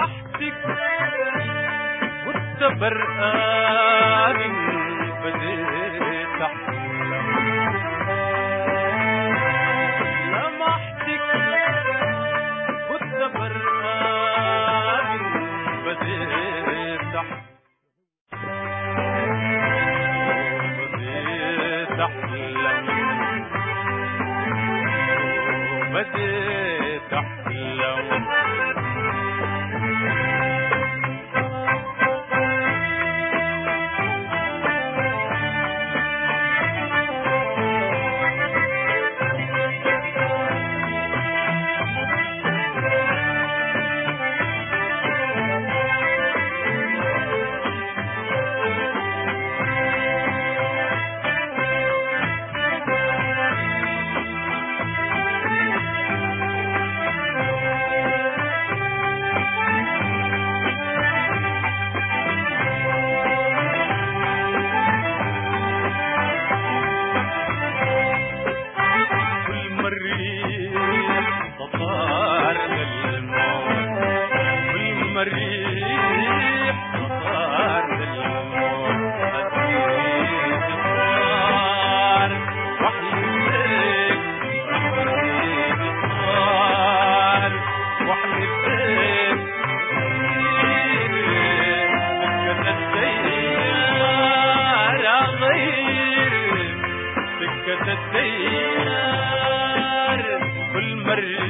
صاحبك وانت برقان انفتح لمحتك مر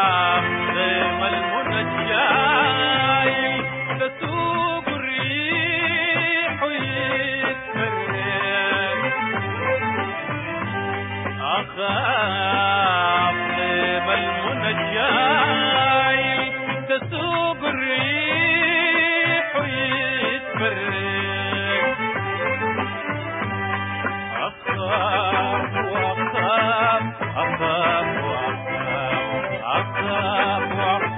Club Rock.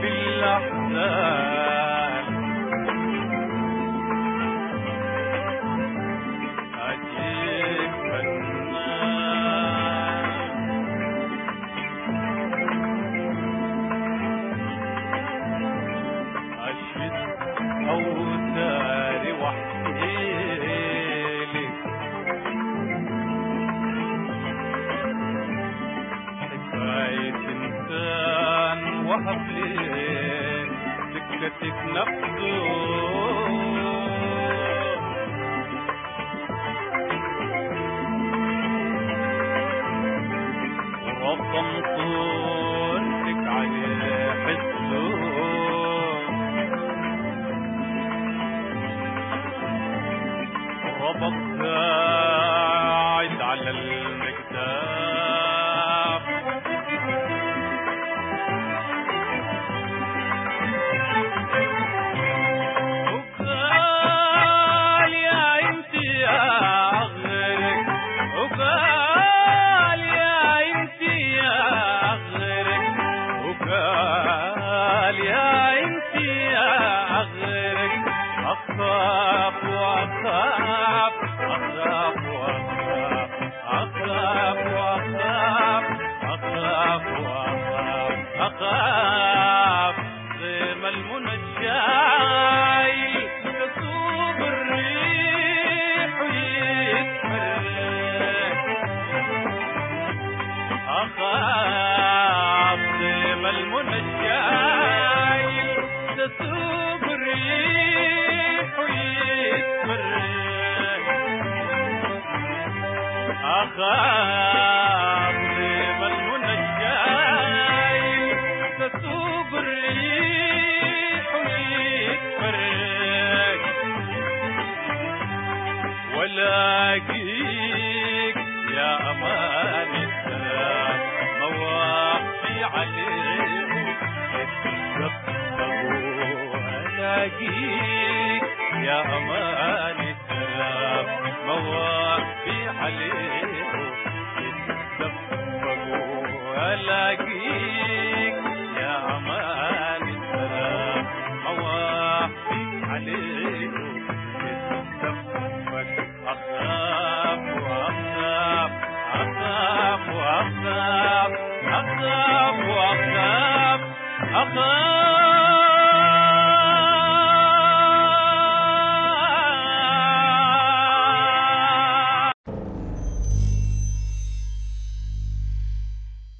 في الأحزان وحبلين سكتت نبضه ربما عليه حسون ربطتها the الاقيك يا أمان السلام. مواقفي عليكم تتقبلوا الاقيك يا أمان السلام. مواقفي في حليله يتدفق ألاقيك يا أمان السلام. هواه في حليله يتدفق اخاف واخاف اخاف واخاف اخاف واخاف اخاف